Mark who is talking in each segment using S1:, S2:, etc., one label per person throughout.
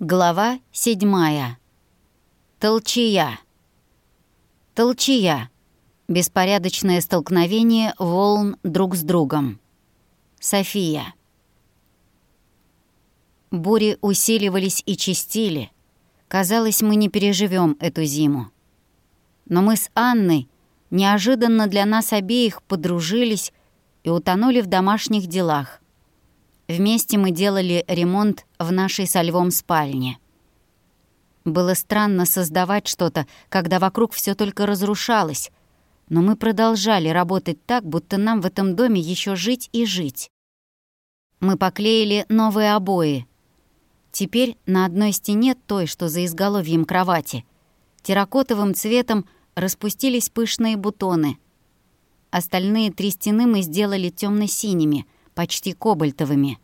S1: Глава седьмая. Толчия. Толчия. Беспорядочное столкновение волн друг с другом. София. Бури усиливались и чистили. Казалось, мы не переживем эту зиму. Но мы с Анной неожиданно для нас обеих подружились и утонули в домашних делах. Вместе мы делали ремонт в нашей со львом спальне. Было странно создавать что-то, когда вокруг все только разрушалось, но мы продолжали работать так, будто нам в этом доме еще жить и жить. Мы поклеили новые обои. Теперь на одной стене той, что за изголовьем кровати, терракотовым цветом распустились пышные бутоны. Остальные три стены мы сделали темно синими почти кобальтовыми.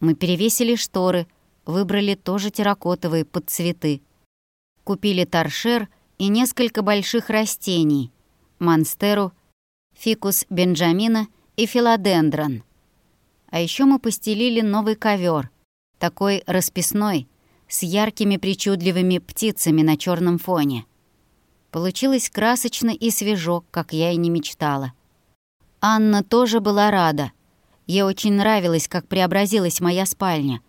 S1: Мы перевесили шторы, выбрали тоже терракотовые под цветы. Купили торшер и несколько больших растений — монстеру, фикус бенджамина и филодендрон. А еще мы постелили новый ковер, такой расписной, с яркими причудливыми птицами на черном фоне. Получилось красочно и свежо, как я и не мечтала. Анна тоже была рада — Ей очень нравилось, как преобразилась моя спальня,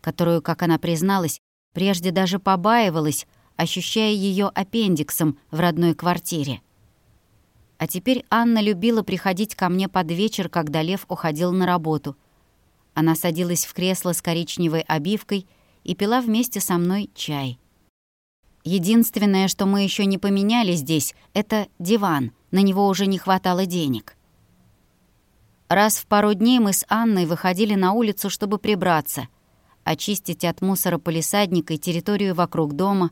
S1: которую, как она призналась, прежде даже побаивалась, ощущая ее аппендиксом в родной квартире. А теперь Анна любила приходить ко мне под вечер, когда Лев уходил на работу. Она садилась в кресло с коричневой обивкой и пила вместе со мной чай. Единственное, что мы еще не поменяли здесь, это диван. На него уже не хватало денег. Раз в пару дней мы с Анной выходили на улицу, чтобы прибраться, очистить от мусора полисадника и территорию вокруг дома,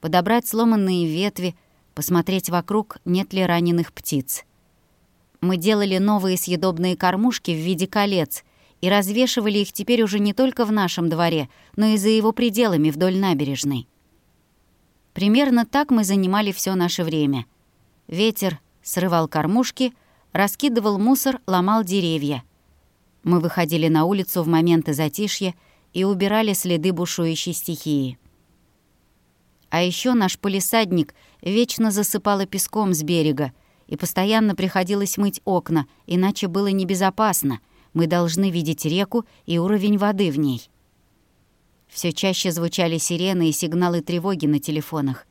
S1: подобрать сломанные ветви, посмотреть вокруг, нет ли раненых птиц. Мы делали новые съедобные кормушки в виде колец и развешивали их теперь уже не только в нашем дворе, но и за его пределами вдоль набережной. Примерно так мы занимали все наше время. Ветер срывал кормушки — раскидывал мусор, ломал деревья. Мы выходили на улицу в моменты затишья и убирали следы бушующей стихии. А еще наш полисадник вечно засыпало песком с берега, и постоянно приходилось мыть окна, иначе было небезопасно. Мы должны видеть реку и уровень воды в ней. Все чаще звучали сирены и сигналы тревоги на телефонах.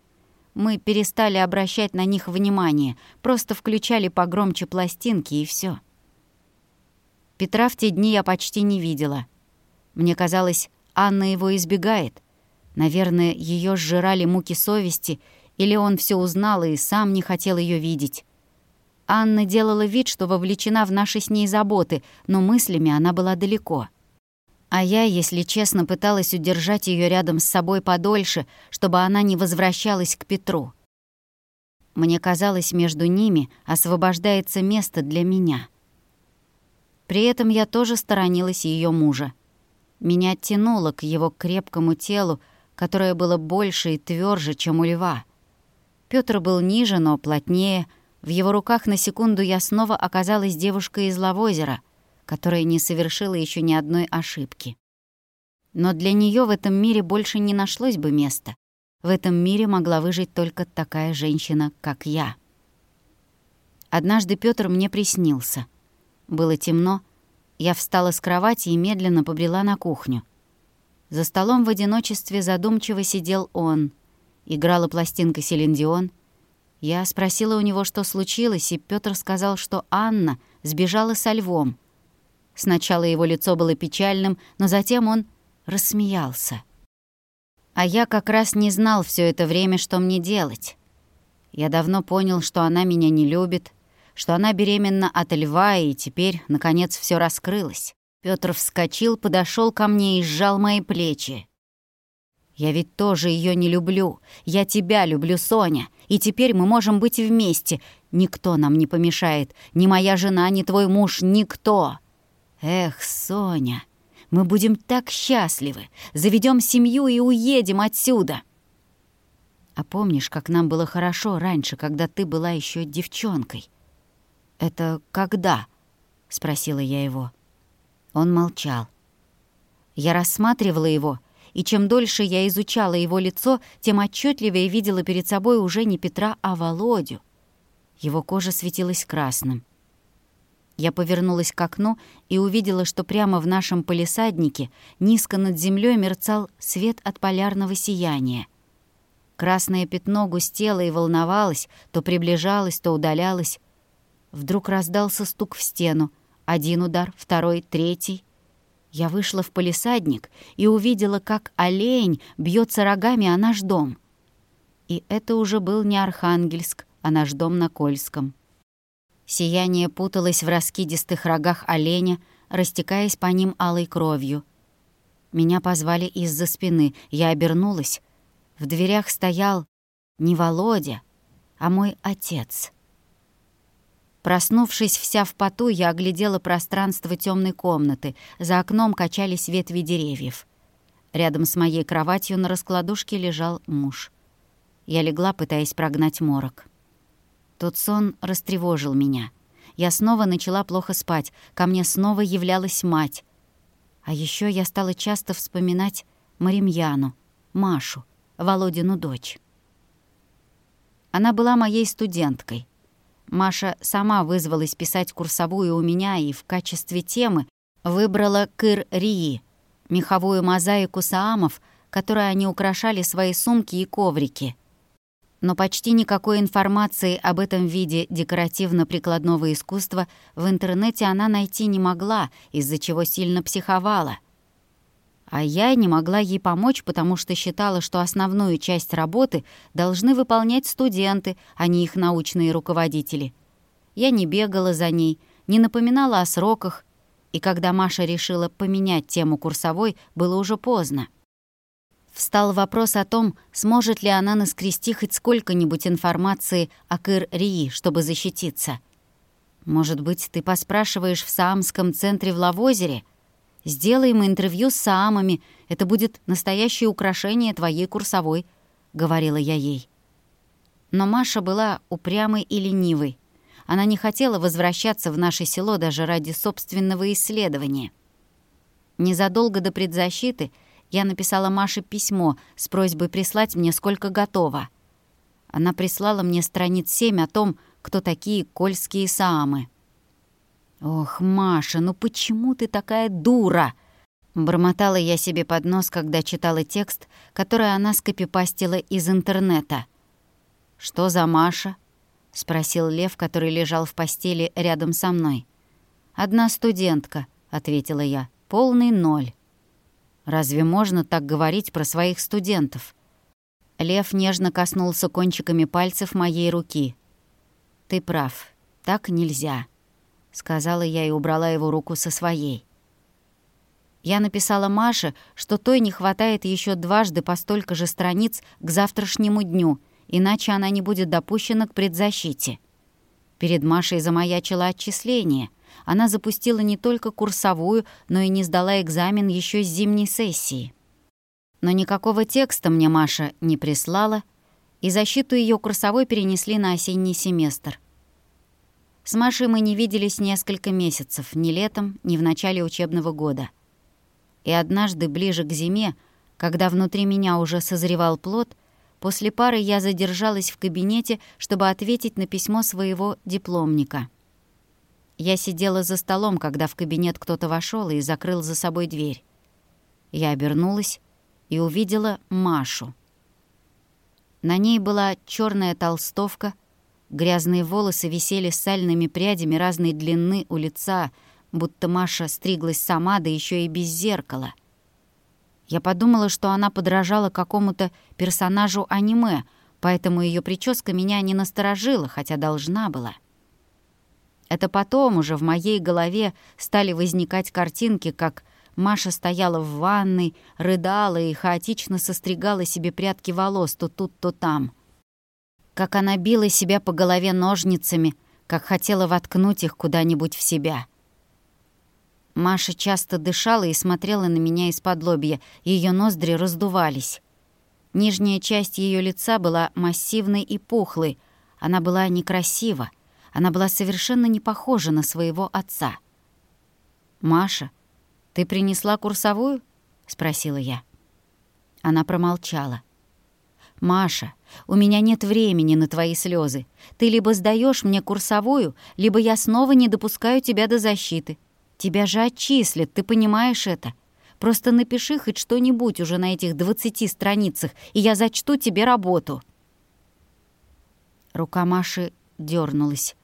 S1: Мы перестали обращать на них внимание, просто включали погромче пластинки и все. Петра в те дни я почти не видела. Мне казалось, Анна его избегает. Наверное, ее сжирали муки совести, или он все узнал и сам не хотел ее видеть. Анна делала вид, что вовлечена в наши с ней заботы, но мыслями она была далеко. А я, если честно, пыталась удержать ее рядом с собой подольше, чтобы она не возвращалась к Петру. Мне казалось, между ними освобождается место для меня. При этом я тоже сторонилась ее мужа. Меня тянуло к его крепкому телу, которое было больше и тверже, чем у льва. Пётр был ниже, но плотнее. В его руках на секунду я снова оказалась девушкой из Лавозера — которая не совершила еще ни одной ошибки. Но для нее в этом мире больше не нашлось бы места. В этом мире могла выжить только такая женщина, как я. Однажды Пётр мне приснился. Было темно. Я встала с кровати и медленно побрела на кухню. За столом в одиночестве задумчиво сидел он. Играла пластинка «Селендион». Я спросила у него, что случилось, и Пётр сказал, что Анна сбежала со львом — Сначала его лицо было печальным, но затем он рассмеялся. А я как раз не знал все это время, что мне делать. Я давно понял, что она меня не любит, что она беременна от льва, и теперь, наконец, все раскрылось. Пётр вскочил, подошел ко мне и сжал мои плечи. «Я ведь тоже ее не люблю. Я тебя люблю, Соня. И теперь мы можем быть вместе. Никто нам не помешает. Ни моя жена, ни твой муж, никто. Эх, Соня, мы будем так счастливы, заведем семью и уедем отсюда. А помнишь, как нам было хорошо раньше, когда ты была еще девчонкой? Это когда? спросила я его. Он молчал. Я рассматривала его, и чем дольше я изучала его лицо, тем отчетливее видела перед собой уже не Петра, а Володю. Его кожа светилась красным. Я повернулась к окну и увидела, что прямо в нашем полисаднике низко над землей мерцал свет от полярного сияния. Красное пятно густело и волновалось, то приближалось, то удалялось. Вдруг раздался стук в стену. Один удар, второй, третий. Я вышла в полисадник и увидела, как олень бьется рогами о наш дом. И это уже был не Архангельск, а наш дом на Кольском. Сияние путалось в раскидистых рогах оленя, растекаясь по ним алой кровью. Меня позвали из-за спины. Я обернулась. В дверях стоял не Володя, а мой отец. Проснувшись вся в поту, я оглядела пространство темной комнаты. За окном качались ветви деревьев. Рядом с моей кроватью на раскладушке лежал муж. Я легла, пытаясь прогнать морок. Тот сон растревожил меня. Я снова начала плохо спать, ко мне снова являлась мать. А еще я стала часто вспоминать Маримьяну, Машу, Володину дочь. Она была моей студенткой. Маша сама вызвалась писать курсовую у меня и в качестве темы выбрала кыр-рии, меховую мозаику саамов, которой они украшали свои сумки и коврики — но почти никакой информации об этом виде декоративно-прикладного искусства в интернете она найти не могла, из-за чего сильно психовала. А я не могла ей помочь, потому что считала, что основную часть работы должны выполнять студенты, а не их научные руководители. Я не бегала за ней, не напоминала о сроках, и когда Маша решила поменять тему курсовой, было уже поздно. Встал вопрос о том, сможет ли она наскрести хоть сколько-нибудь информации о Кыр-Рии, чтобы защититься. «Может быть, ты поспрашиваешь в Саамском центре в Лавозере? Сделаем интервью с Саамами, это будет настоящее украшение твоей курсовой», — говорила я ей. Но Маша была упрямой и ленивой. Она не хотела возвращаться в наше село даже ради собственного исследования. Незадолго до предзащиты — я написала Маше письмо с просьбой прислать мне сколько готово. Она прислала мне страниц семь о том, кто такие кольские саамы. «Ох, Маша, ну почему ты такая дура?» Бормотала я себе под нос, когда читала текст, который она скопипастила из интернета. «Что за Маша?» — спросил Лев, который лежал в постели рядом со мной. «Одна студентка», — ответила я, — «полный ноль». Разве можно так говорить про своих студентов? Лев нежно коснулся кончиками пальцев моей руки. «Ты прав, так нельзя», — сказала я и убрала его руку со своей. Я написала Маше, что той не хватает еще дважды по столько же страниц к завтрашнему дню, иначе она не будет допущена к предзащите. Перед Машей замаячило отчисление — она запустила не только курсовую, но и не сдала экзамен еще с зимней сессии. Но никакого текста мне Маша не прислала, и защиту ее курсовой перенесли на осенний семестр. С Машей мы не виделись несколько месяцев, ни летом, ни в начале учебного года. И однажды, ближе к зиме, когда внутри меня уже созревал плод, после пары я задержалась в кабинете, чтобы ответить на письмо своего дипломника — я сидела за столом, когда в кабинет кто-то вошел и закрыл за собой дверь. Я обернулась и увидела Машу. На ней была черная толстовка, грязные волосы висели сальными прядями разной длины у лица, будто Маша стриглась сама, да еще и без зеркала. Я подумала, что она подражала какому-то персонажу аниме, поэтому ее прическа меня не насторожила, хотя должна была. Это потом уже в моей голове стали возникать картинки, как Маша стояла в ванной, рыдала и хаотично состригала себе прядки волос то тут, то там. Как она била себя по голове ножницами, как хотела воткнуть их куда-нибудь в себя. Маша часто дышала и смотрела на меня из-под лобья, ее ноздри раздувались. Нижняя часть ее лица была массивной и пухлой, она была некрасива — она была совершенно не похожа на своего отца. «Маша, ты принесла курсовую?» — спросила я. Она промолчала. «Маша, у меня нет времени на твои слезы. Ты либо сдаешь мне курсовую, либо я снова не допускаю тебя до защиты. Тебя же отчислят, ты понимаешь это? Просто напиши хоть что-нибудь уже на этих двадцати страницах, и я зачту тебе работу». Рука Маши дернулась.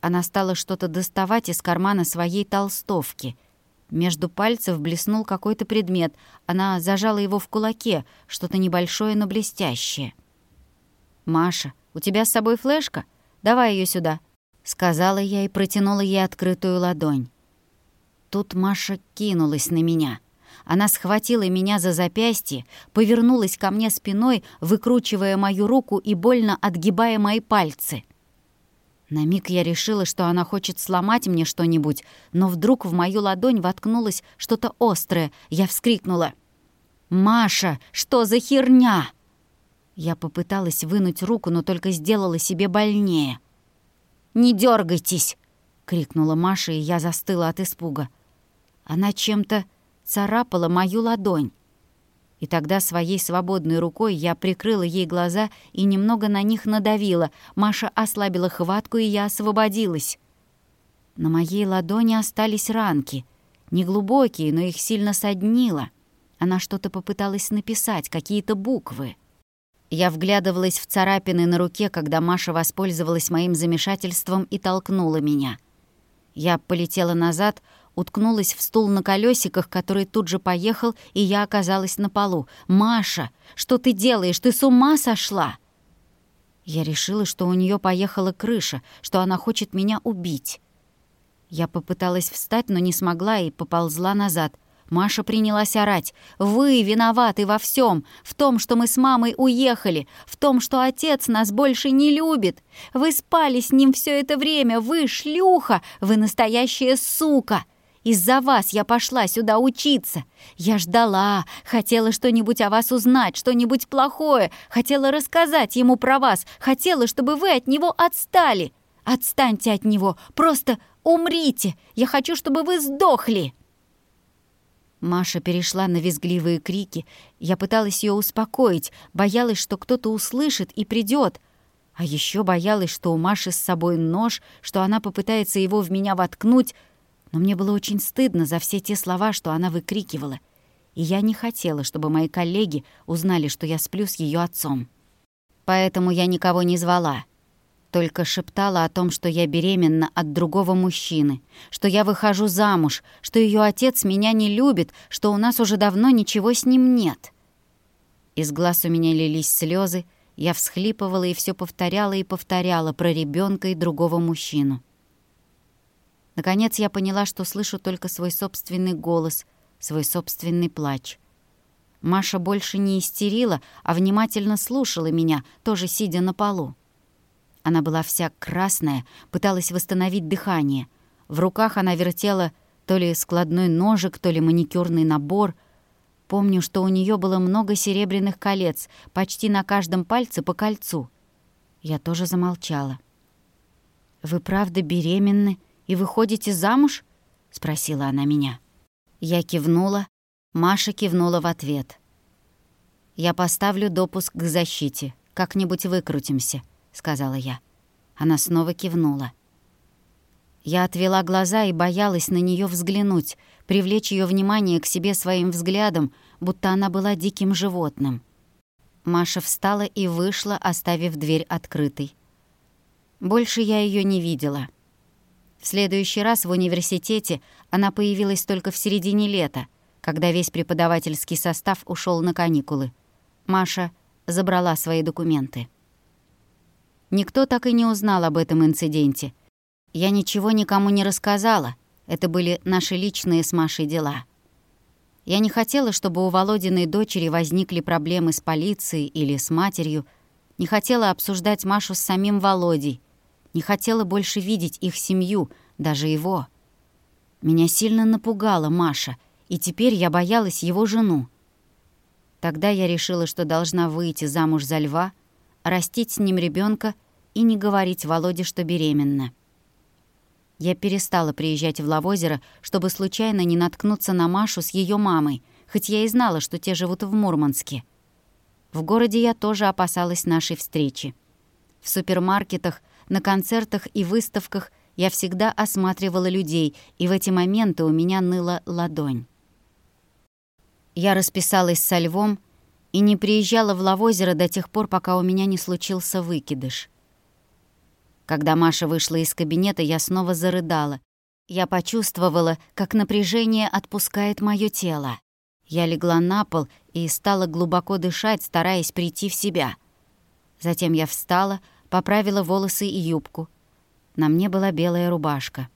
S1: Она стала что-то доставать из кармана своей толстовки. Между пальцев блеснул какой-то предмет. Она зажала его в кулаке, что-то небольшое, но блестящее. «Маша, у тебя с собой флешка? Давай ее сюда», — сказала я и протянула ей открытую ладонь. Тут Маша кинулась на меня. Она схватила меня за запястье, повернулась ко мне спиной, выкручивая мою руку и больно отгибая мои пальцы — на миг я решила, что она хочет сломать мне что-нибудь, но вдруг в мою ладонь воткнулось что-то острое. Я вскрикнула. «Маша, что за херня?» Я попыталась вынуть руку, но только сделала себе больнее. «Не дергайтесь! крикнула Маша, и я застыла от испуга. Она чем-то царапала мою ладонь. И тогда своей свободной рукой я прикрыла ей глаза и немного на них надавила. Маша ослабила хватку, и я освободилась. На моей ладони остались ранки. Неглубокие, но их сильно соднило. Она что-то попыталась написать, какие-то буквы. Я вглядывалась в царапины на руке, когда Маша воспользовалась моим замешательством и толкнула меня. Я полетела назад, уткнулась в стул на колесиках, который тут же поехал, и я оказалась на полу. «Маша, что ты делаешь? Ты с ума сошла?» Я решила, что у нее поехала крыша, что она хочет меня убить. Я попыталась встать, но не смогла и поползла назад. Маша принялась орать. «Вы виноваты во всем, В том, что мы с мамой уехали, в том, что отец нас больше не любит. Вы спали с ним все это время, вы шлюха, вы настоящая сука!» Из-за вас я пошла сюда учиться. Я ждала, хотела что-нибудь о вас узнать, что-нибудь плохое, хотела рассказать ему про вас, хотела, чтобы вы от него отстали. Отстаньте от него, просто умрите. Я хочу, чтобы вы сдохли. Маша перешла на визгливые крики. Я пыталась ее успокоить, боялась, что кто-то услышит и придет. А еще боялась, что у Маши с собой нож, что она попытается его в меня воткнуть, но мне было очень стыдно за все те слова, что она выкрикивала, и я не хотела, чтобы мои коллеги узнали, что я сплю с ее отцом. Поэтому я никого не звала, только шептала о том, что я беременна от другого мужчины, что я выхожу замуж, что ее отец меня не любит, что у нас уже давно ничего с ним нет. Из глаз у меня лились слезы, я всхлипывала и все повторяла и повторяла про ребенка и другого мужчину. Наконец я поняла, что слышу только свой собственный голос, свой собственный плач. Маша больше не истерила, а внимательно слушала меня, тоже сидя на полу. Она была вся красная, пыталась восстановить дыхание. В руках она вертела то ли складной ножик, то ли маникюрный набор. Помню, что у нее было много серебряных колец, почти на каждом пальце по кольцу. Я тоже замолчала. «Вы правда беременны?» И выходите замуж?» — спросила она меня. Я кивнула, Маша кивнула в ответ. «Я поставлю допуск к защите. Как-нибудь выкрутимся», — сказала я. Она снова кивнула. Я отвела глаза и боялась на нее взглянуть, привлечь ее внимание к себе своим взглядом, будто она была диким животным. Маша встала и вышла, оставив дверь открытой. Больше я ее не видела — в следующий раз в университете она появилась только в середине лета, когда весь преподавательский состав ушел на каникулы. Маша забрала свои документы. Никто так и не узнал об этом инциденте. Я ничего никому не рассказала. Это были наши личные с Машей дела. Я не хотела, чтобы у Володиной дочери возникли проблемы с полицией или с матерью. Не хотела обсуждать Машу с самим Володей не хотела больше видеть их семью, даже его. Меня сильно напугала Маша, и теперь я боялась его жену. Тогда я решила, что должна выйти замуж за льва, растить с ним ребенка и не говорить Володе, что беременна. Я перестала приезжать в Лавозеро, чтобы случайно не наткнуться на Машу с ее мамой, хоть я и знала, что те живут в Мурманске. В городе я тоже опасалась нашей встречи. В супермаркетах, на концертах и выставках я всегда осматривала людей, и в эти моменты у меня ныла ладонь. Я расписалась со львом и не приезжала в Лавозеро до тех пор, пока у меня не случился выкидыш. Когда Маша вышла из кабинета, я снова зарыдала. Я почувствовала, как напряжение отпускает моё тело. Я легла на пол и стала глубоко дышать, стараясь прийти в себя. Затем я встала, поправила волосы и юбку. На мне была белая рубашка.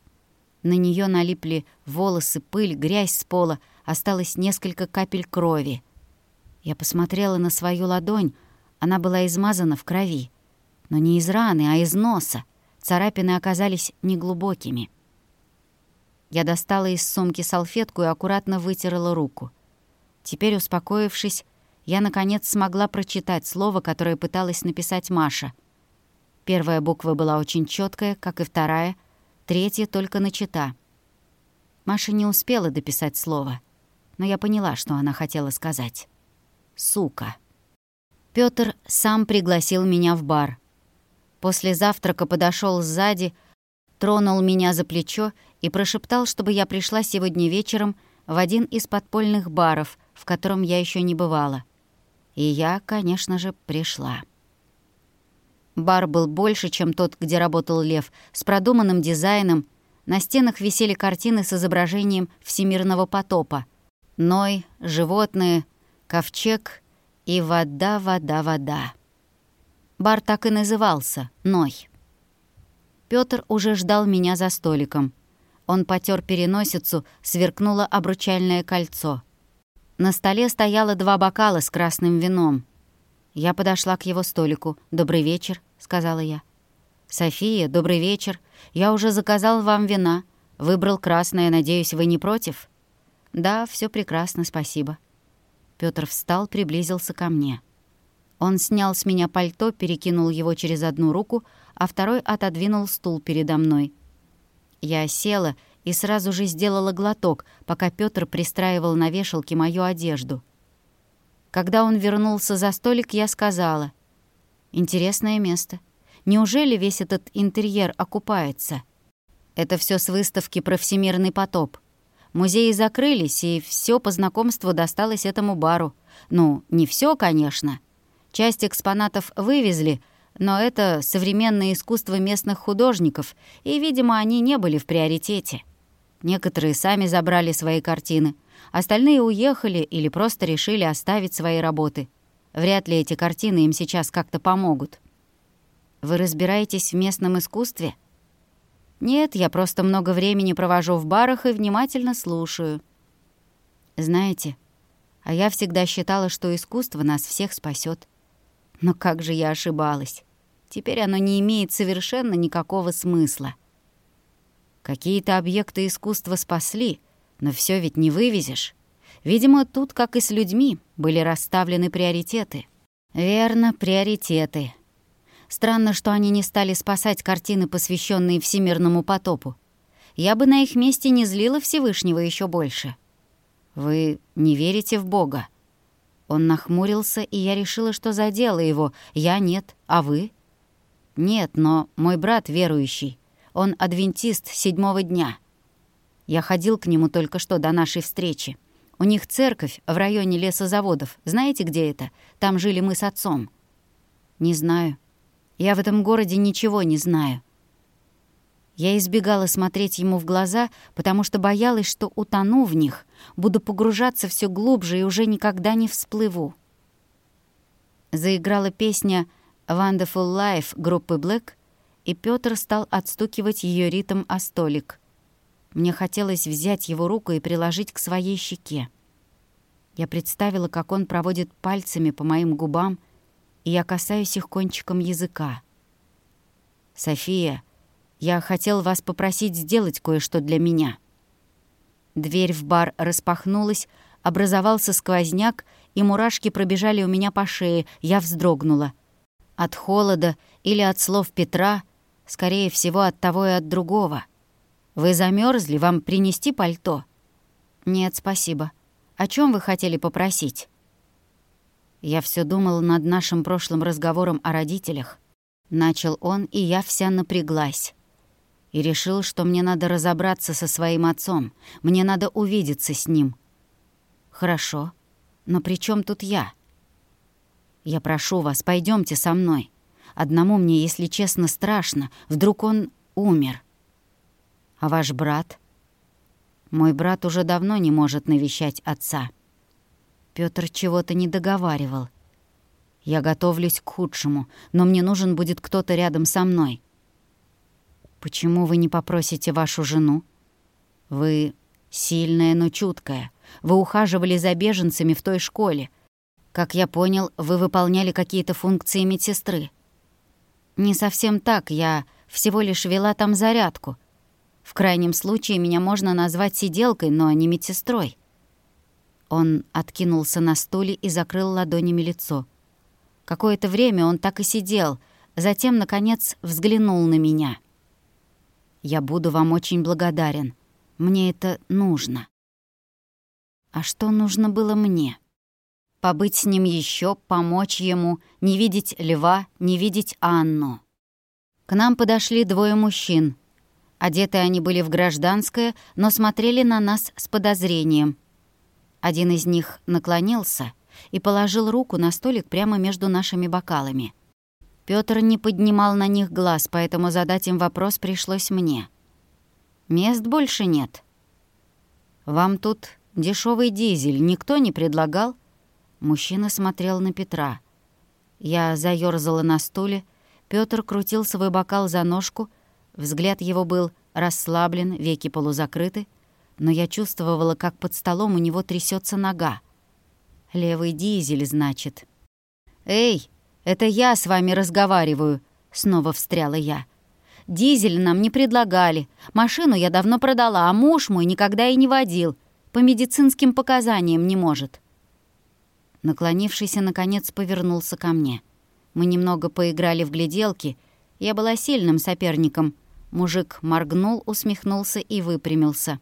S1: На нее налипли волосы, пыль, грязь с пола, осталось несколько капель крови. Я посмотрела на свою ладонь, она была измазана в крови. Но не из раны, а из носа. Царапины оказались неглубокими. Я достала из сумки салфетку и аккуратно вытерла руку. Теперь, успокоившись, я, наконец, смогла прочитать слово, которое пыталась написать Маша. Первая буква была очень четкая, как и вторая, третья только начата. Маша не успела дописать слово, но я поняла, что она хотела сказать. «Сука». Пётр сам пригласил меня в бар. После завтрака подошел сзади, тронул меня за плечо и прошептал, чтобы я пришла сегодня вечером в один из подпольных баров, в котором я еще не бывала. И я, конечно же, пришла. Бар был больше, чем тот, где работал Лев, с продуманным дизайном. На стенах висели картины с изображением всемирного потопа. Ной, животные, ковчег и вода, вода, вода. Бар так и назывался — Ной. Пётр уже ждал меня за столиком. Он потер переносицу, сверкнуло обручальное кольцо. На столе стояло два бокала с красным вином. Я подошла к его столику. «Добрый вечер», — сказала я. «София, добрый вечер. Я уже заказал вам вина. Выбрал красное, надеюсь, вы не против?» «Да, все прекрасно, спасибо». Пётр встал, приблизился ко мне. Он снял с меня пальто, перекинул его через одну руку, а второй отодвинул стул передо мной. Я села и сразу же сделала глоток, пока Пётр пристраивал на вешалке мою одежду. Когда он вернулся за столик, я сказала, «Интересное место. Неужели весь этот интерьер окупается?» Это все с выставки про всемирный потоп. Музеи закрылись, и все по знакомству досталось этому бару. Ну, не все, конечно. Часть экспонатов вывезли, но это современное искусство местных художников, и, видимо, они не были в приоритете. Некоторые сами забрали свои картины, остальные уехали или просто решили оставить свои работы. Вряд ли эти картины им сейчас как-то помогут. Вы разбираетесь в местном искусстве? Нет, я просто много времени провожу в барах и внимательно слушаю. Знаете, а я всегда считала, что искусство нас всех спасет. Но как же я ошибалась. Теперь оно не имеет совершенно никакого смысла. Какие-то объекты искусства спасли, но все ведь не вывезешь. Видимо, тут, как и с людьми, были расставлены приоритеты. Верно, приоритеты. Странно, что они не стали спасать картины, посвященные всемирному потопу. Я бы на их месте не злила Всевышнего еще больше. Вы не верите в Бога? Он нахмурился, и я решила, что задела его. Я нет, а вы? Нет, но мой брат верующий. Он адвентист седьмого дня. Я ходил к нему только что до нашей встречи. У них церковь в районе лесозаводов. Знаете, где это? Там жили мы с отцом. Не знаю. Я в этом городе ничего не знаю. Я избегала смотреть ему в глаза, потому что боялась, что утону в них, буду погружаться все глубже и уже никогда не всплыву. Заиграла песня «Wonderful Life» группы Black, и Пётр стал отстукивать ее ритм о столик. Мне хотелось взять его руку и приложить к своей щеке. Я представила, как он проводит пальцами по моим губам, и я касаюсь их кончиком языка. «София, я хотел вас попросить сделать кое-что для меня». Дверь в бар распахнулась, образовался сквозняк, и мурашки пробежали у меня по шее, я вздрогнула. От холода или от слов Петра, скорее всего, от того и от другого. «Вы замерзли? Вам принести пальто?» «Нет, спасибо. О чем вы хотели попросить?» Я все думал над нашим прошлым разговором о родителях. Начал он, и я вся напряглась. И решил, что мне надо разобраться со своим отцом. Мне надо увидеться с ним. Хорошо. Но при чем тут я? Я прошу вас, пойдемте со мной. Одному мне, если честно, страшно. Вдруг он умер. А ваш брат? Мой брат уже давно не может навещать отца. Пётр чего-то не договаривал. Я готовлюсь к худшему, но мне нужен будет кто-то рядом со мной. Почему вы не попросите вашу жену? Вы сильная, но чуткая. Вы ухаживали за беженцами в той школе. Как я понял, вы выполняли какие-то функции медсестры. Не совсем так, я всего лишь вела там зарядку. В крайнем случае меня можно назвать сиделкой, но не медсестрой. Он откинулся на стуле и закрыл ладонями лицо. Какое-то время он так и сидел, затем, наконец, взглянул на меня. «Я буду вам очень благодарен. Мне это нужно». А что нужно было мне? Побыть с ним еще, помочь ему, не видеть льва, не видеть Анну. К нам подошли двое мужчин. Одеты они были в гражданское, но смотрели на нас с подозрением. Один из них наклонился и положил руку на столик прямо между нашими бокалами. Пётр не поднимал на них глаз, поэтому задать им вопрос пришлось мне. «Мест больше нет». «Вам тут дешевый дизель никто не предлагал?» Мужчина смотрел на Петра. Я заёрзала на стуле, Пётр крутил свой бокал за ножку, взгляд его был расслаблен, веки полузакрыты — но я чувствовала, как под столом у него трясется нога. «Левый дизель, значит». «Эй, это я с вами разговариваю», — снова встряла я. «Дизель нам не предлагали. Машину я давно продала, а муж мой никогда и не водил. По медицинским показаниям не может». Наклонившийся, наконец, повернулся ко мне. Мы немного поиграли в гляделки. Я была сильным соперником. Мужик моргнул, усмехнулся и выпрямился.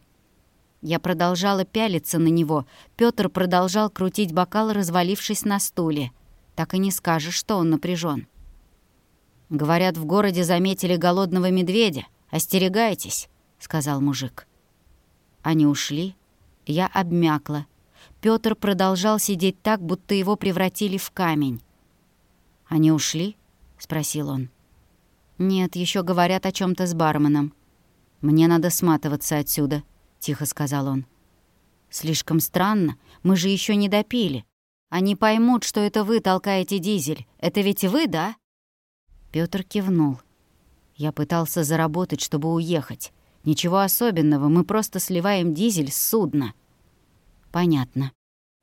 S1: Я продолжала пялиться на него. Пётр продолжал крутить бокал, развалившись на стуле. Так и не скажешь, что он напряжен. «Говорят, в городе заметили голодного медведя. Остерегайтесь», — сказал мужик. Они ушли. Я обмякла. Пётр продолжал сидеть так, будто его превратили в камень. «Они ушли?» — спросил он. «Нет, еще говорят о чем то с барменом. Мне надо сматываться отсюда», — тихо сказал он. «Слишком странно. Мы же еще не допили. Они поймут, что это вы толкаете дизель. Это ведь вы, да?» Пётр кивнул. Я пытался заработать, чтобы уехать. Ничего особенного, мы просто сливаем дизель с судна. Понятно.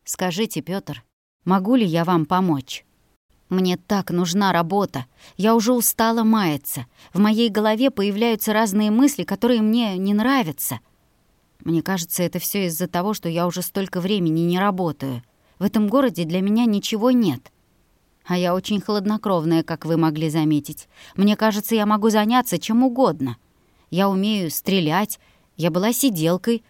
S1: Скажите, Пётр, могу ли я вам помочь? Мне так нужна работа. Я уже устала маяться. В моей голове появляются разные мысли, которые мне не нравятся. Мне кажется, это все из-за того, что я уже столько времени не работаю. В этом городе для меня ничего нет. А я очень хладнокровная, как вы могли заметить. Мне кажется, я могу заняться чем угодно. Я умею стрелять, я была сиделкой.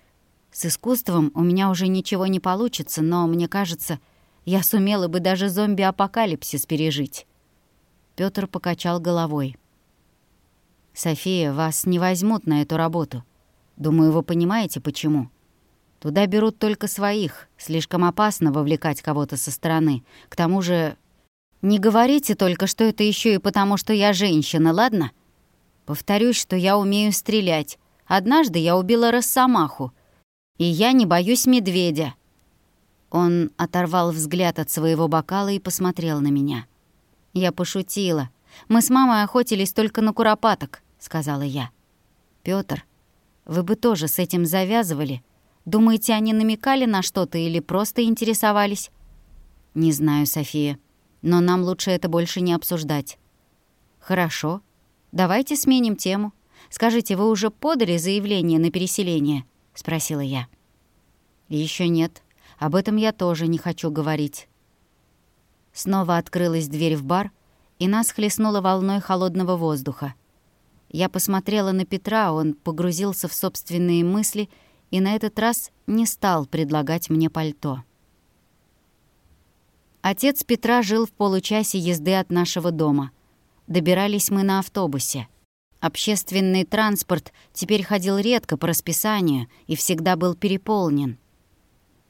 S1: С искусством у меня уже ничего не получится, но мне кажется, я сумела бы даже зомби-апокалипсис пережить. Пётр покачал головой. «София, вас не возьмут на эту работу. Думаю, вы понимаете, почему. Туда берут только своих. Слишком опасно вовлекать кого-то со стороны. К тому же... Не говорите только, что это еще и потому, что я женщина, ладно? Повторюсь, что я умею стрелять. Однажды я убила Росомаху. И я не боюсь медведя. Он оторвал взгляд от своего бокала и посмотрел на меня. Я пошутила. «Мы с мамой охотились только на куропаток», — сказала я. Пётр, вы бы тоже с этим завязывали. Думаете, они намекали на что-то или просто интересовались? Не знаю, София. Но нам лучше это больше не обсуждать. Хорошо. Давайте сменим тему. Скажите, вы уже подали заявление на переселение? Спросила я. Еще нет. Об этом я тоже не хочу говорить. Снова открылась дверь в бар, и нас хлестнуло волной холодного воздуха. Я посмотрела на Петра, он погрузился в собственные мысли, и на этот раз не стал предлагать мне пальто. Отец Петра жил в получасе езды от нашего дома. Добирались мы на автобусе. Общественный транспорт теперь ходил редко по расписанию и всегда был переполнен.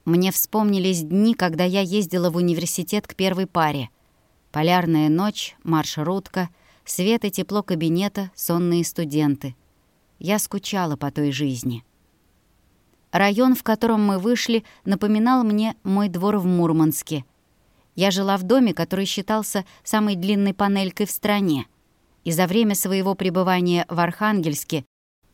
S1: Мне вспомнились дни, когда я ездила в университет к первой паре. Полярная ночь, маршрутка, свет и тепло кабинета, сонные студенты. Я скучала по той жизни. Район, в котором мы вышли, напоминал мне мой двор в Мурманске — я жила в доме, который считался самой длинной панелькой в стране. И за время своего пребывания в Архангельске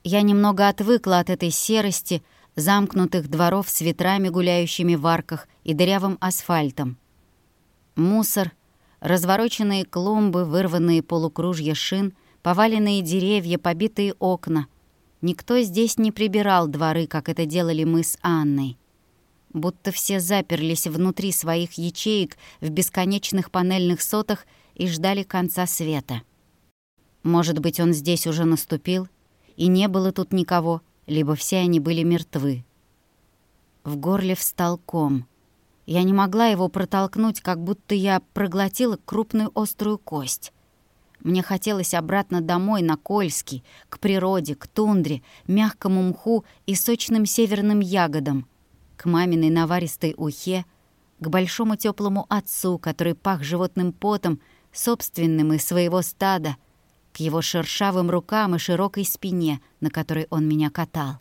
S1: я немного отвыкла от этой серости, замкнутых дворов с ветрами, гуляющими в арках и дырявым асфальтом. Мусор, развороченные клумбы, вырванные полукружья шин, поваленные деревья, побитые окна. Никто здесь не прибирал дворы, как это делали мы с Анной будто все заперлись внутри своих ячеек в бесконечных панельных сотах и ждали конца света. Может быть, он здесь уже наступил, и не было тут никого, либо все они были мертвы. В горле встал ком. Я не могла его протолкнуть, как будто я проглотила крупную острую кость. Мне хотелось обратно домой, на Кольский, к природе, к тундре, мягкому мху и сочным северным ягодам — к маминой наваристой ухе, к большому теплому отцу, который пах животным потом, собственным из своего стада, к его шершавым рукам и широкой спине, на которой он меня катал.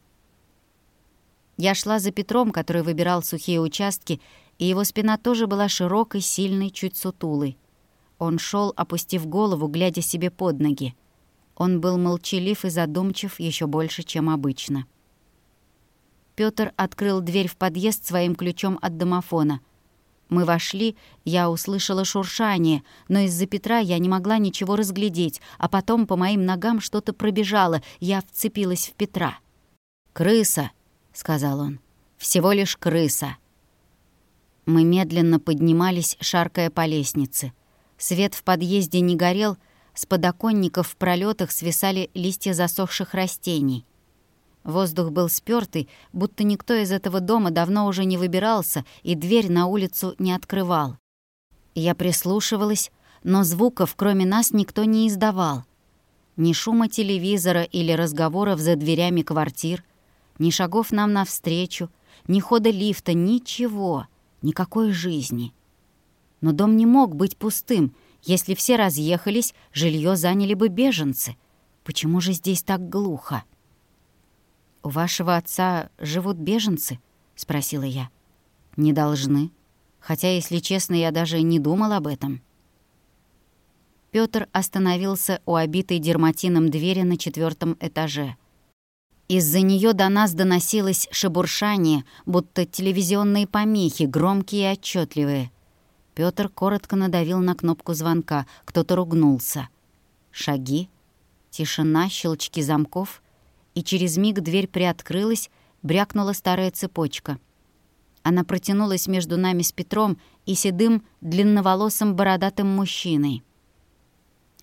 S1: Я шла за Петром, который выбирал сухие участки, и его спина тоже была широкой, сильной, чуть сутулой. Он шел, опустив голову, глядя себе под ноги. Он был молчалив и задумчив еще больше, чем обычно. Пётр открыл дверь в подъезд своим ключом от домофона. Мы вошли, я услышала шуршание, но из-за Петра я не могла ничего разглядеть, а потом по моим ногам что-то пробежало, я вцепилась в Петра. «Крыса», — сказал он, — «всего лишь крыса». Мы медленно поднимались, шаркая по лестнице. Свет в подъезде не горел, с подоконников в пролетах свисали листья засохших растений. Воздух был спёртый, будто никто из этого дома давно уже не выбирался и дверь на улицу не открывал. Я прислушивалась, но звуков кроме нас никто не издавал. Ни шума телевизора или разговоров за дверями квартир, ни шагов нам навстречу, ни хода лифта, ничего, никакой жизни. Но дом не мог быть пустым. Если все разъехались, жилье заняли бы беженцы. Почему же здесь так глухо? «У вашего отца живут беженцы?» — спросила я. «Не должны. Хотя, если честно, я даже не думал об этом». Пётр остановился у обитой дерматином двери на четвертом этаже. Из-за нее до нас доносилось шебуршание, будто телевизионные помехи, громкие и отчетливые. Пётр коротко надавил на кнопку звонка. Кто-то ругнулся. Шаги, тишина, щелчки замков — и через миг дверь приоткрылась, брякнула старая цепочка. Она протянулась между нами с Петром и седым, длинноволосым бородатым мужчиной.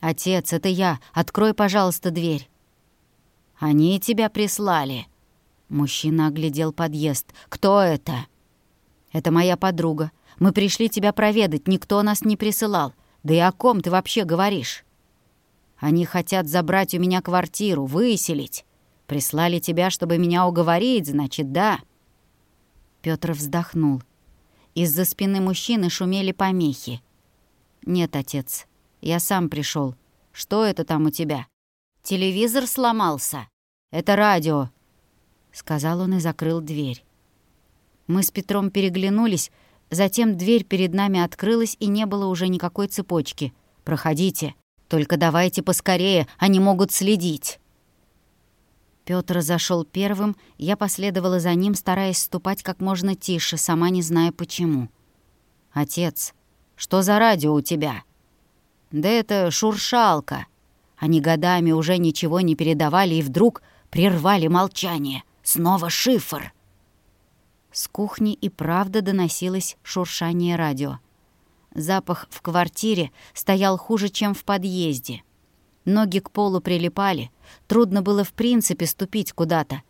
S1: «Отец, это я. Открой, пожалуйста, дверь». «Они тебя прислали». Мужчина оглядел подъезд. «Кто это?» «Это моя подруга. Мы пришли тебя проведать. Никто нас не присылал. Да и о ком ты вообще говоришь?» «Они хотят забрать у меня квартиру, выселить. Прислали тебя, чтобы меня уговорить, значит, да?» Пётр вздохнул. Из-за спины мужчины шумели помехи. «Нет, отец, я сам пришел. Что это там у тебя?» «Телевизор сломался. Это радио», — сказал он и закрыл дверь. Мы с Петром переглянулись, затем дверь перед нами открылась, и не было уже никакой цепочки. «Проходите. Только давайте поскорее, они могут следить». Пётр зашел первым, я последовала за ним, стараясь ступать как можно тише, сама не зная почему. «Отец, что за радио у тебя?» «Да это шуршалка». Они годами уже ничего не передавали и вдруг прервали молчание. Снова шифр. С кухни и правда доносилось шуршание радио. Запах в квартире стоял хуже, чем в подъезде. Ноги к полу прилипали. Трудно было в принципе ступить куда-то.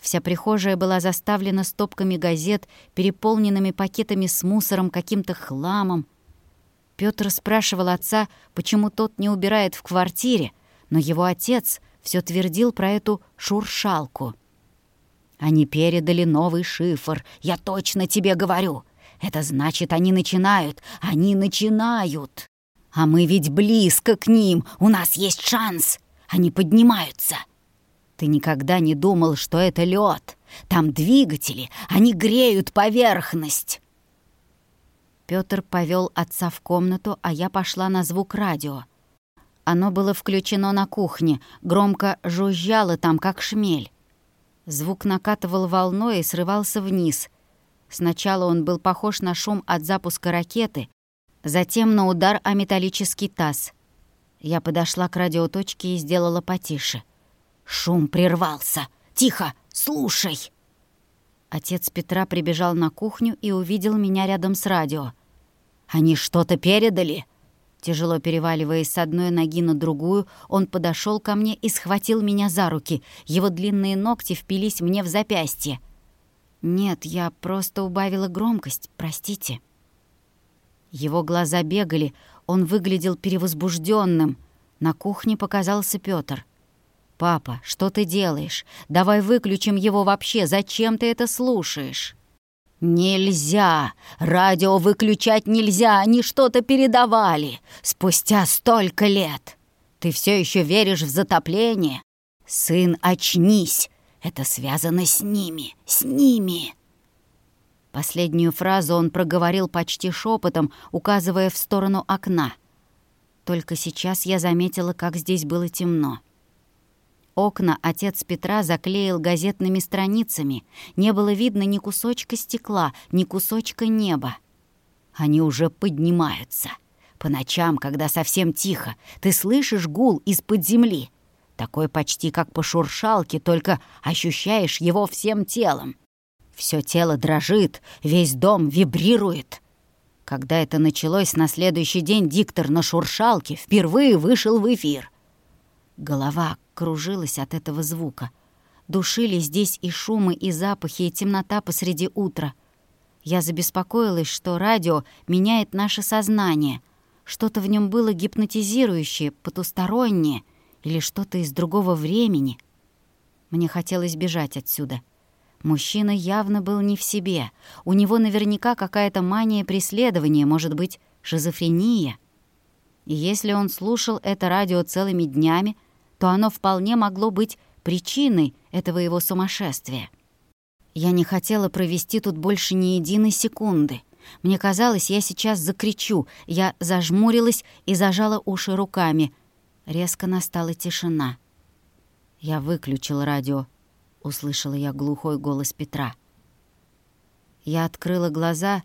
S1: Вся прихожая была заставлена стопками газет, переполненными пакетами с мусором, каким-то хламом. Пётр спрашивал отца, почему тот не убирает в квартире, но его отец все твердил про эту шуршалку. «Они передали новый шифр, я точно тебе говорю. Это значит, они начинают, они начинают. А мы ведь близко к ним, у нас есть шанс. Они поднимаются. Ты никогда не думал, что это лед. Там двигатели, они греют поверхность. Пётр повел отца в комнату, а я пошла на звук радио. Оно было включено на кухне, громко жужжало там, как шмель. Звук накатывал волной и срывался вниз. Сначала он был похож на шум от запуска ракеты, затем на удар о металлический таз. Я подошла к радиоточке и сделала потише. Шум прервался. «Тихо! Слушай!» Отец Петра прибежал на кухню и увидел меня рядом с радио. «Они что-то передали?» Тяжело переваливаясь с одной ноги на другую, он подошел ко мне и схватил меня за руки. Его длинные ногти впились мне в запястье. «Нет, я просто убавила громкость, простите». Его глаза бегали, он выглядел перевозбужденным. На кухне показался Пётр. «Папа, что ты делаешь? Давай выключим его вообще. Зачем ты это слушаешь?» «Нельзя! Радио выключать нельзя! Они что-то передавали! Спустя столько лет! Ты все еще веришь в затопление? Сын, очнись! Это связано с ними! С ними!» Последнюю фразу он проговорил почти шепотом, указывая в сторону окна. Только сейчас я заметила, как здесь было темно. Окна отец Петра заклеил газетными страницами. Не было видно ни кусочка стекла, ни кусочка неба. Они уже поднимаются. По ночам, когда совсем тихо, ты слышишь гул из-под земли. Такой почти как по шуршалке, только ощущаешь его всем телом. Все тело дрожит, весь дом вибрирует. Когда это началось, на следующий день диктор на шуршалке впервые вышел в эфир. Голова кружилась от этого звука. Душили здесь и шумы, и запахи, и темнота посреди утра. Я забеспокоилась, что радио меняет наше сознание. Что-то в нем было гипнотизирующее, потустороннее или что-то из другого времени. Мне хотелось бежать отсюда. Мужчина явно был не в себе. У него наверняка какая-то мания преследования, может быть, шизофрения. И если он слушал это радио целыми днями, то оно вполне могло быть причиной этого его сумасшествия. Я не хотела провести тут больше ни единой секунды. Мне казалось, я сейчас закричу. Я зажмурилась и зажала уши руками. Резко настала тишина. Я выключил радио. Услышала я глухой голос Петра. Я открыла глаза.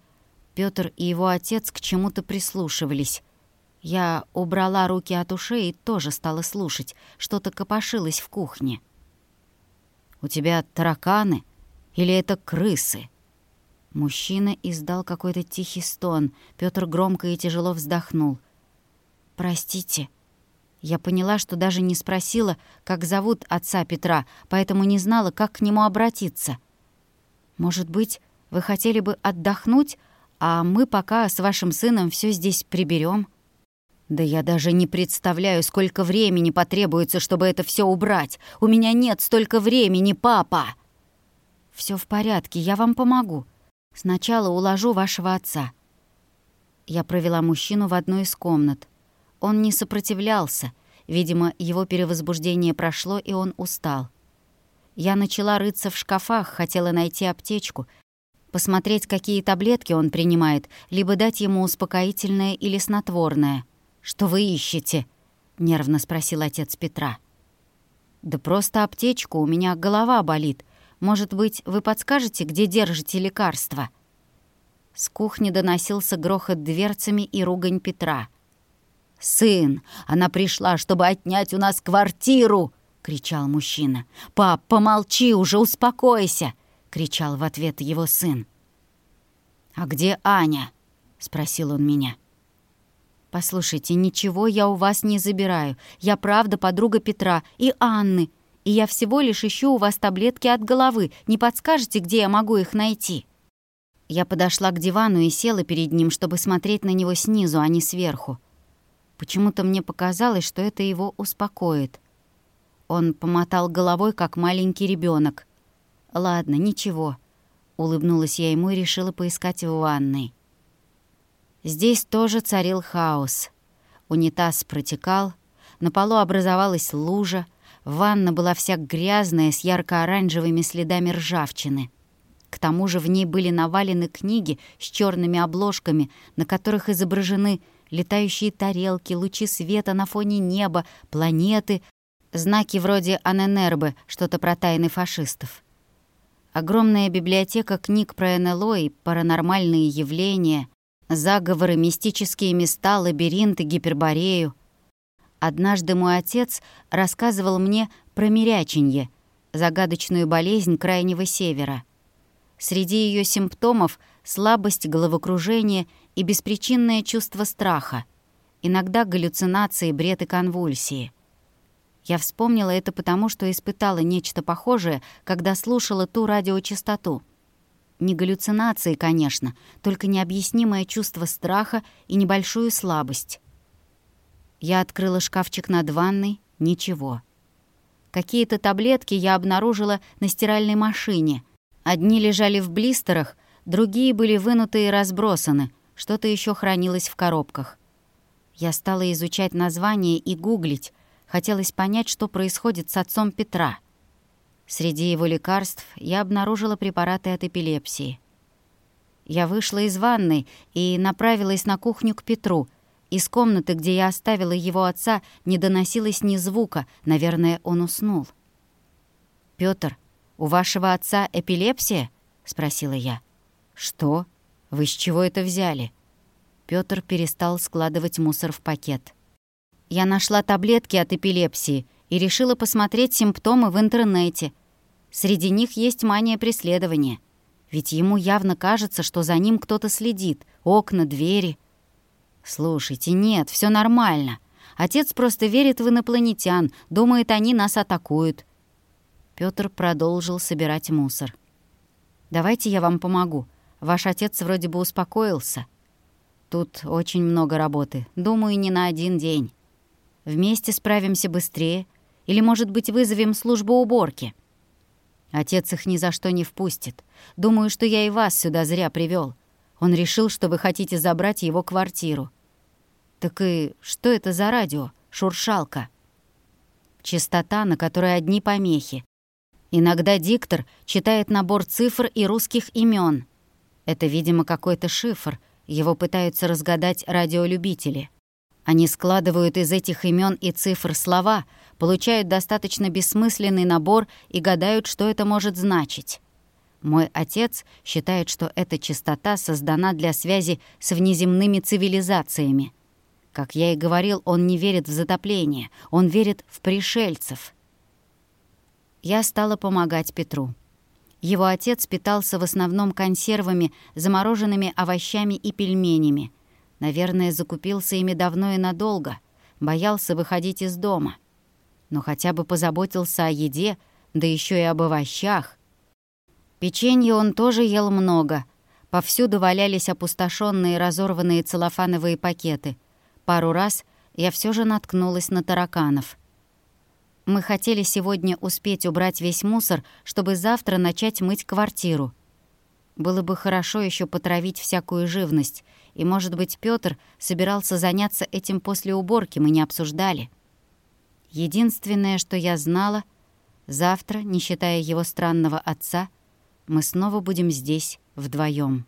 S1: Пётр и его отец к чему-то прислушивались. Я убрала руки от ушей и тоже стала слушать. Что-то копошилось в кухне. «У тебя тараканы? Или это крысы?» Мужчина издал какой-то тихий стон. Пётр громко и тяжело вздохнул. «Простите». Я поняла, что даже не спросила, как зовут отца Петра, поэтому не знала, как к нему обратиться. «Может быть, вы хотели бы отдохнуть, а мы пока с вашим сыном все здесь приберем? Да я даже не представляю, сколько времени потребуется, чтобы это все убрать. У меня нет столько времени, папа. Все в порядке, я вам помогу. Сначала уложу вашего отца. Я провела мужчину в одну из комнат. Он не сопротивлялся. Видимо, его перевозбуждение прошло, и он устал. Я начала рыться в шкафах, хотела найти аптечку, посмотреть, какие таблетки он принимает, либо дать ему успокоительное или снотворное — «Что вы ищете?» — нервно спросил отец Петра. «Да просто аптечку, у меня голова болит. Может быть, вы подскажете, где держите лекарства?» С кухни доносился грохот дверцами и ругань Петра. «Сын, она пришла, чтобы отнять у нас квартиру!» — кричал мужчина. «Пап, помолчи уже, успокойся!» — кричал в ответ его сын. «А где Аня?» — спросил он меня. «Послушайте, ничего я у вас не забираю. Я правда подруга Петра и Анны. и я всего лишь ищу у вас таблетки от головы. Не подскажете, где я могу их найти?» Я подошла к дивану и села перед ним, чтобы смотреть на него снизу, а не сверху. Почему-то мне показалось, что это его успокоит. Он помотал головой, как маленький ребенок. «Ладно, ничего», — улыбнулась я ему и решила поискать в ванной. Здесь тоже царил хаос. Унитаз протекал, на полу образовалась лужа, ванна была вся грязная, с ярко-оранжевыми следами ржавчины. К тому же в ней были навалены книги с черными обложками, на которых изображены летающие тарелки, лучи света на фоне неба, планеты, знаки вроде Аненербы, что-то про тайны фашистов. Огромная библиотека книг про НЛО и паранормальные явления, заговоры, мистические места, лабиринты, гиперборею. Однажды мой отец рассказывал мне про миряченье, загадочную болезнь Крайнего Севера. Среди ее симптомов — слабость, головокружение и беспричинное чувство страха, иногда галлюцинации, бред и конвульсии. Я вспомнила это потому, что испытала нечто похожее, когда слушала ту радиочастоту. Не галлюцинации, конечно, только необъяснимое чувство страха и небольшую слабость. Я открыла шкафчик над ванной — ничего. Какие-то таблетки я обнаружила на стиральной машине. Одни лежали в блистерах, другие были вынуты и разбросаны, что-то еще хранилось в коробках. Я стала изучать название и гуглить, хотелось понять, что происходит с отцом Петра. Среди его лекарств я обнаружила препараты от эпилепсии. Я вышла из ванной и направилась на кухню к Петру. Из комнаты, где я оставила его отца, не доносилось ни звука. Наверное, он уснул. «Пётр, у вашего отца эпилепсия?» — спросила я. «Что? Вы с чего это взяли?» Пётр перестал складывать мусор в пакет. «Я нашла таблетки от эпилепсии и решила посмотреть симптомы в интернете. Среди них есть мания преследования. Ведь ему явно кажется, что за ним кто-то следит. Окна, двери. Слушайте, нет, все нормально. Отец просто верит в инопланетян, думает, они нас атакуют. Пётр продолжил собирать мусор. «Давайте я вам помогу. Ваш отец вроде бы успокоился. Тут очень много работы. Думаю, не на один день. Вместе справимся быстрее. Или, может быть, вызовем службу уборки?» Отец их ни за что не впустит. Думаю, что я и вас сюда зря привел. Он решил, что вы хотите забрать его квартиру. Так и что это за радио? Шуршалка. Частота, на которой одни помехи. Иногда диктор читает набор цифр и русских имен. Это, видимо, какой-то шифр. Его пытаются разгадать радиолюбители. Они складывают из этих имен и цифр слова, получают достаточно бессмысленный набор и гадают, что это может значить. Мой отец считает, что эта частота создана для связи с внеземными цивилизациями. Как я и говорил, он не верит в затопление, он верит в пришельцев. Я стала помогать Петру. Его отец питался в основном консервами, замороженными овощами и пельменями — Наверное, закупился ими давно и надолго, боялся выходить из дома. Но хотя бы позаботился о еде, да еще и об овощах. Печенье он тоже ел много. Повсюду валялись опустошенные разорванные целлофановые пакеты. Пару раз я все же наткнулась на тараканов. Мы хотели сегодня успеть убрать весь мусор, чтобы завтра начать мыть квартиру. Было бы хорошо еще потравить всякую живность, и, может быть, Пётр собирался заняться этим после уборки, мы не обсуждали. Единственное, что я знала, завтра, не считая его странного отца, мы снова будем здесь вдвоем.